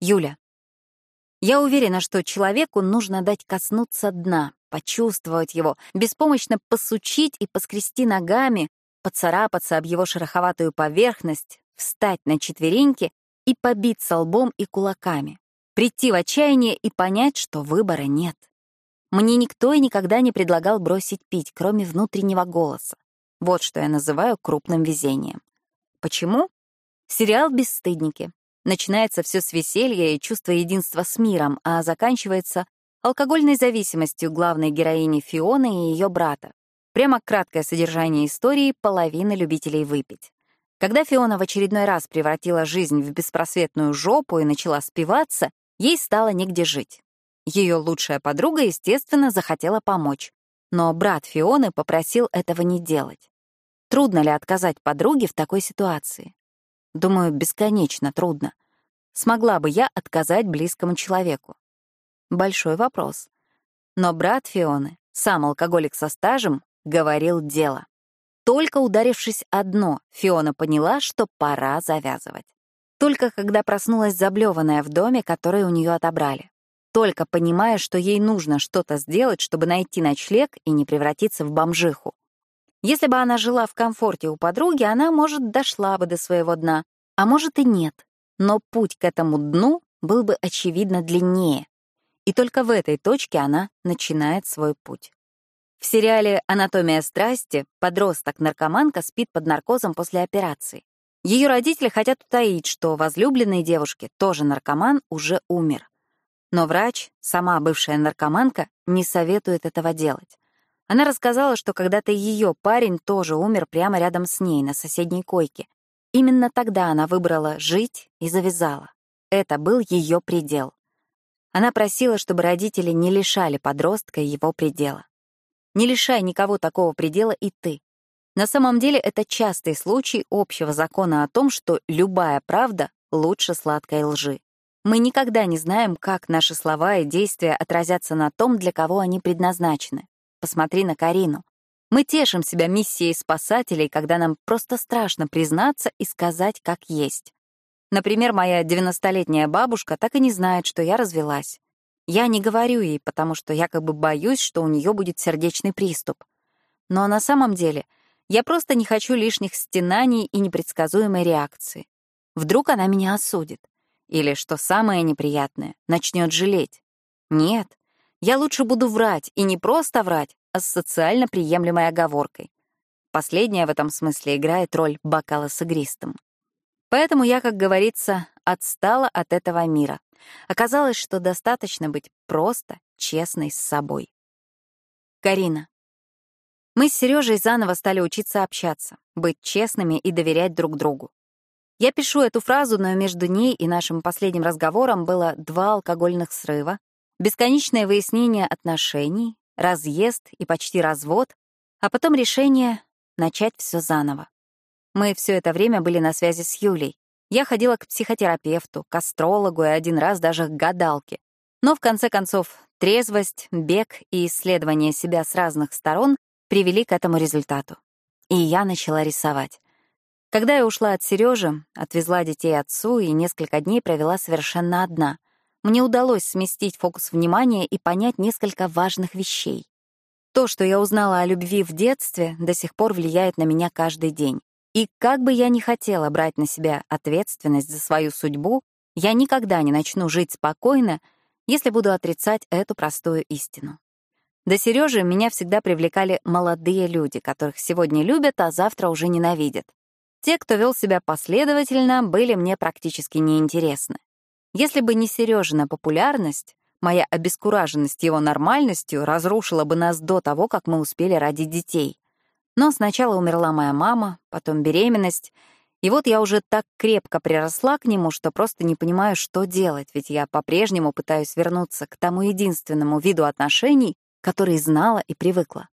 Юля. Я уверена, что человеку нужно дать коснуться дна, почувствовать его, беспомощно посучить и поскрести ногами, поцарапаться об его шероховатую поверхность, встать на четвереньки и побиться лбом и кулаками, прийти в отчаяние и понять, что выбора нет. Мне никто и никогда не предлагал бросить пить, кроме внутреннего голоса. Вот что я называю крупным везением. Почему? Сериал «Бесстыдники». Начинается все с веселья и чувства единства с миром, а заканчивается алкогольной зависимостью главной героини Фионы и ее брата. Прямо краткое содержание истории половины любителей выпить. Когда Фиона в очередной раз превратила жизнь в беспросветную жопу и начала спиваться, ей стало негде жить. Ее лучшая подруга, естественно, захотела помочь. Но брат Фионы попросил этого не делать. Трудно ли отказать подруге в такой ситуации? Думаю, бесконечно трудно. Смогла бы я отказать близкому человеку? Большой вопрос. Но брат Фионы, сам алкоголик со стажем, говорил дело. Только ударившись одно, Фиона поняла, что пора завязывать. Только когда проснулась заблеванная в доме, который у нее отобрали только понимая, что ей нужно что-то сделать, чтобы найти ночлег и не превратиться в бомжиху. Если бы она жила в комфорте у подруги, она, может, дошла бы до своего дна, а может и нет. Но путь к этому дну был бы, очевидно, длиннее. И только в этой точке она начинает свой путь. В сериале «Анатомия страсти» подросток-наркоманка спит под наркозом после операции. Ее родители хотят утаить, что возлюбленный девушки, тоже наркоман, уже умер. Но врач, сама бывшая наркоманка, не советует этого делать. Она рассказала, что когда-то ее парень тоже умер прямо рядом с ней, на соседней койке. Именно тогда она выбрала жить и завязала. Это был ее предел. Она просила, чтобы родители не лишали подростка его предела. Не лишай никого такого предела и ты. На самом деле это частый случай общего закона о том, что любая правда лучше сладкой лжи. Мы никогда не знаем, как наши слова и действия отразятся на том, для кого они предназначены. Посмотри на Карину. Мы тешим себя миссией спасателей, когда нам просто страшно признаться и сказать, как есть. Например, моя 90-летняя бабушка так и не знает, что я развелась. Я не говорю ей, потому что якобы боюсь, что у нее будет сердечный приступ. Но на самом деле я просто не хочу лишних стенаний и непредсказуемой реакции. Вдруг она меня осудит. Или, что самое неприятное, начнет жалеть. Нет, я лучше буду врать, и не просто врать, а с социально приемлемой оговоркой. Последняя в этом смысле играет роль бокала с игристым. Поэтому я, как говорится, отстала от этого мира. Оказалось, что достаточно быть просто честной с собой. Карина. Мы с Сережей заново стали учиться общаться, быть честными и доверять друг другу. Я пишу эту фразу, но между ней и нашим последним разговором было два алкогольных срыва, бесконечное выяснение отношений, разъезд и почти развод, а потом решение начать все заново. Мы все это время были на связи с Юлей. Я ходила к психотерапевту, к астрологу и один раз даже к гадалке. Но в конце концов трезвость, бег и исследование себя с разных сторон привели к этому результату. И я начала рисовать. Когда я ушла от Сережи, отвезла детей отцу и несколько дней провела совершенно одна, мне удалось сместить фокус внимания и понять несколько важных вещей. То, что я узнала о любви в детстве, до сих пор влияет на меня каждый день. И как бы я ни хотела брать на себя ответственность за свою судьбу, я никогда не начну жить спокойно, если буду отрицать эту простую истину. До Сережи меня всегда привлекали молодые люди, которых сегодня любят, а завтра уже ненавидят. Те, кто вел себя последовательно, были мне практически неинтересны. Если бы не Сережина популярность, моя обескураженность его нормальностью разрушила бы нас до того, как мы успели родить детей. Но сначала умерла моя мама, потом беременность, и вот я уже так крепко приросла к нему, что просто не понимаю, что делать, ведь я по-прежнему пытаюсь вернуться к тому единственному виду отношений, который знала и привыкла.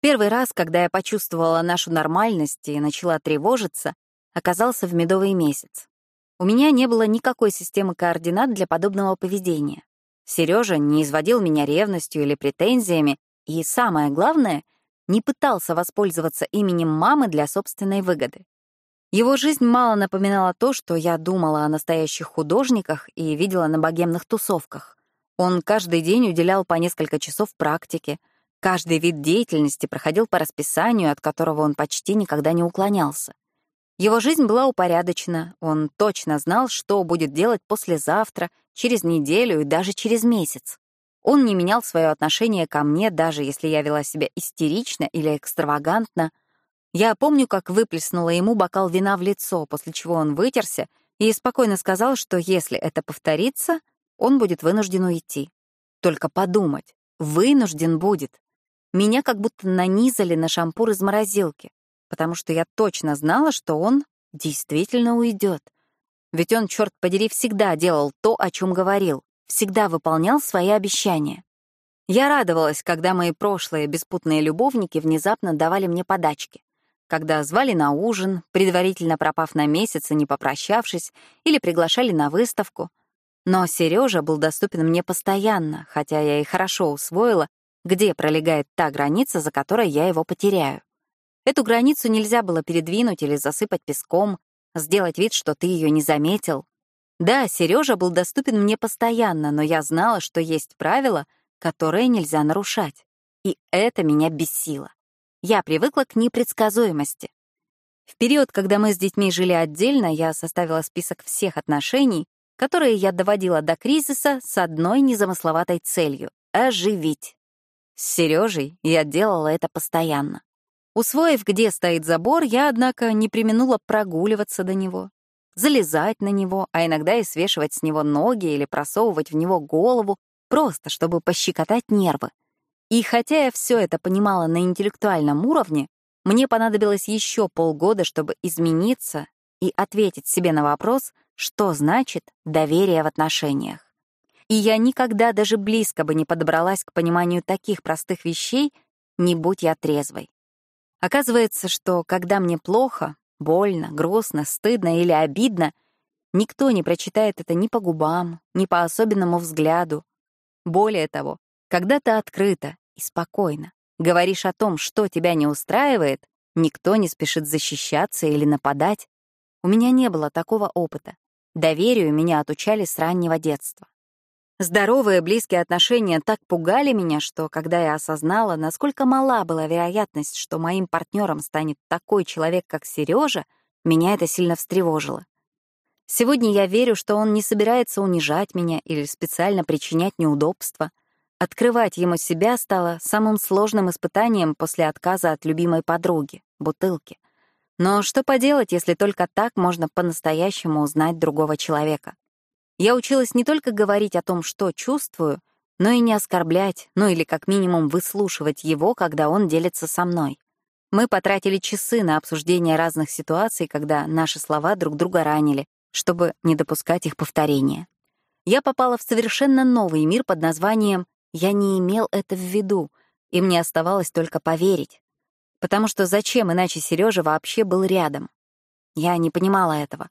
Первый раз, когда я почувствовала нашу нормальность и начала тревожиться, оказался в медовый месяц. У меня не было никакой системы координат для подобного поведения. Сережа не изводил меня ревностью или претензиями, и, самое главное, не пытался воспользоваться именем мамы для собственной выгоды. Его жизнь мало напоминала то, что я думала о настоящих художниках и видела на богемных тусовках. Он каждый день уделял по несколько часов практике, каждый вид деятельности проходил по расписанию, от которого он почти никогда не уклонялся. Его жизнь была упорядочена, он точно знал, что будет делать послезавтра, через неделю и даже через месяц. Он не менял свое отношение ко мне, даже если я вела себя истерично или экстравагантно. Я помню, как выплеснула ему бокал вина в лицо, после чего он вытерся и спокойно сказал, что если это повторится, он будет вынужден уйти. Только подумать, вынужден будет. Меня как будто нанизали на шампур из морозилки, потому что я точно знала, что он действительно уйдет. Ведь он, черт подери, всегда делал то, о чем говорил, всегда выполнял свои обещания. Я радовалась, когда мои прошлые беспутные любовники внезапно давали мне подачки. Когда звали на ужин, предварительно пропав на месяц и не попрощавшись, или приглашали на выставку, но Сережа был доступен мне постоянно, хотя я и хорошо усвоила, где пролегает та граница, за которой я его потеряю. Эту границу нельзя было передвинуть или засыпать песком, сделать вид, что ты ее не заметил. Да, Сережа был доступен мне постоянно, но я знала, что есть правила, которые нельзя нарушать. И это меня бесило. Я привыкла к непредсказуемости. В период, когда мы с детьми жили отдельно, я составила список всех отношений, которые я доводила до кризиса с одной незамысловатой целью — оживить. С Сережей я делала это постоянно. Усвоив, где стоит забор, я, однако, не применула прогуливаться до него, залезать на него, а иногда и свешивать с него ноги или просовывать в него голову, просто чтобы пощекотать нервы. И хотя я все это понимала на интеллектуальном уровне, мне понадобилось еще полгода, чтобы измениться и ответить себе на вопрос — что значит доверие в отношениях. И я никогда даже близко бы не подобралась к пониманию таких простых вещей, не будь я трезвой. Оказывается, что когда мне плохо, больно, грустно, стыдно или обидно, никто не прочитает это ни по губам, ни по особенному взгляду. Более того, когда ты открыто и спокойно говоришь о том, что тебя не устраивает, никто не спешит защищаться или нападать. У меня не было такого опыта. Доверию меня отучали с раннего детства. Здоровые близкие отношения так пугали меня, что, когда я осознала, насколько мала была вероятность, что моим партнером станет такой человек, как Сережа, меня это сильно встревожило. Сегодня я верю, что он не собирается унижать меня или специально причинять неудобства. Открывать ему себя стало самым сложным испытанием после отказа от любимой подруги, бутылки. Но что поделать, если только так можно по-настоящему узнать другого человека? Я училась не только говорить о том, что чувствую, но и не оскорблять, ну или как минимум выслушивать его, когда он делится со мной. Мы потратили часы на обсуждение разных ситуаций, когда наши слова друг друга ранили, чтобы не допускать их повторения. Я попала в совершенно новый мир под названием «Я не имел это в виду», и мне оставалось только поверить. Потому что зачем иначе Сережа вообще был рядом? Я не понимала этого.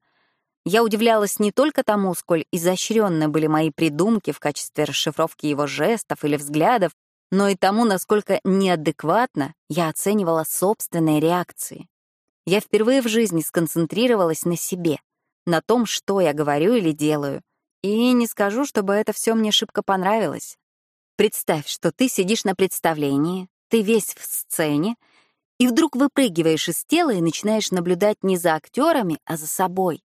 Я удивлялась не только тому, сколь изощренны были мои придумки в качестве расшифровки его жестов или взглядов, но и тому, насколько неадекватно я оценивала собственные реакции. Я впервые в жизни сконцентрировалась на себе, на том, что я говорю или делаю. И не скажу, чтобы это все мне шибко понравилось. Представь, что ты сидишь на представлении, ты весь в сцене, и вдруг выпрыгиваешь из тела и начинаешь наблюдать не за актерами, а за собой.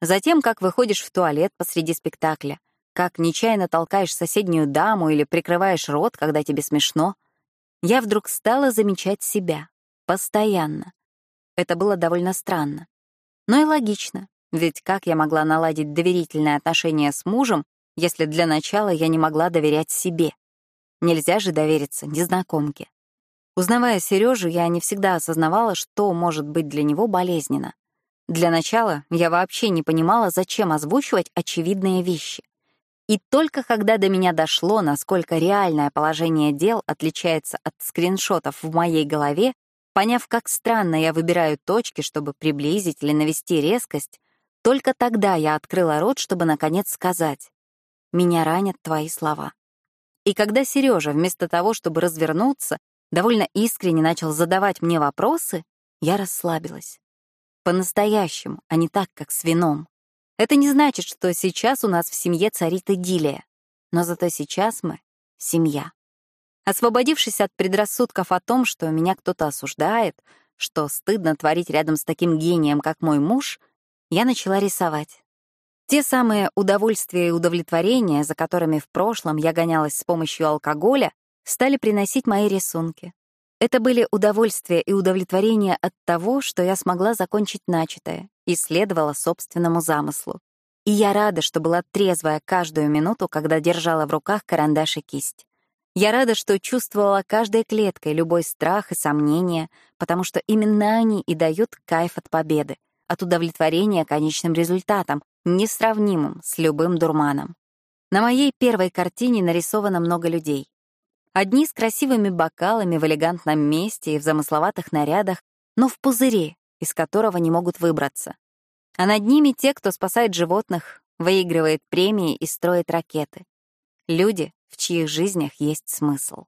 Затем, как выходишь в туалет посреди спектакля, как нечаянно толкаешь соседнюю даму или прикрываешь рот, когда тебе смешно. Я вдруг стала замечать себя. Постоянно. Это было довольно странно. Но и логично, ведь как я могла наладить доверительные отношения с мужем, если для начала я не могла доверять себе? Нельзя же довериться незнакомке. Узнавая Сережу, я не всегда осознавала, что может быть для него болезненно. Для начала я вообще не понимала, зачем озвучивать очевидные вещи. И только когда до меня дошло, насколько реальное положение дел отличается от скриншотов в моей голове, поняв, как странно я выбираю точки, чтобы приблизить или навести резкость, только тогда я открыла рот, чтобы наконец сказать «Меня ранят твои слова». И когда Сережа, вместо того, чтобы развернуться, довольно искренне начал задавать мне вопросы, я расслабилась. По-настоящему, а не так, как с вином. Это не значит, что сейчас у нас в семье царит идиллия. Но зато сейчас мы — семья. Освободившись от предрассудков о том, что меня кто-то осуждает, что стыдно творить рядом с таким гением, как мой муж, я начала рисовать. Те самые удовольствия и удовлетворения, за которыми в прошлом я гонялась с помощью алкоголя, стали приносить мои рисунки. Это были удовольствия и удовлетворения от того, что я смогла закончить начатое и следовала собственному замыслу. И я рада, что была трезвая каждую минуту, когда держала в руках карандаш и кисть. Я рада, что чувствовала каждой клеткой любой страх и сомнение, потому что именно они и дают кайф от победы, от удовлетворения конечным результатом, несравнимым с любым дурманом. На моей первой картине нарисовано много людей. Одни с красивыми бокалами в элегантном месте и в замысловатых нарядах, но в пузыре, из которого не могут выбраться. А над ними те, кто спасает животных, выигрывает премии и строит ракеты. Люди, в чьих жизнях есть смысл.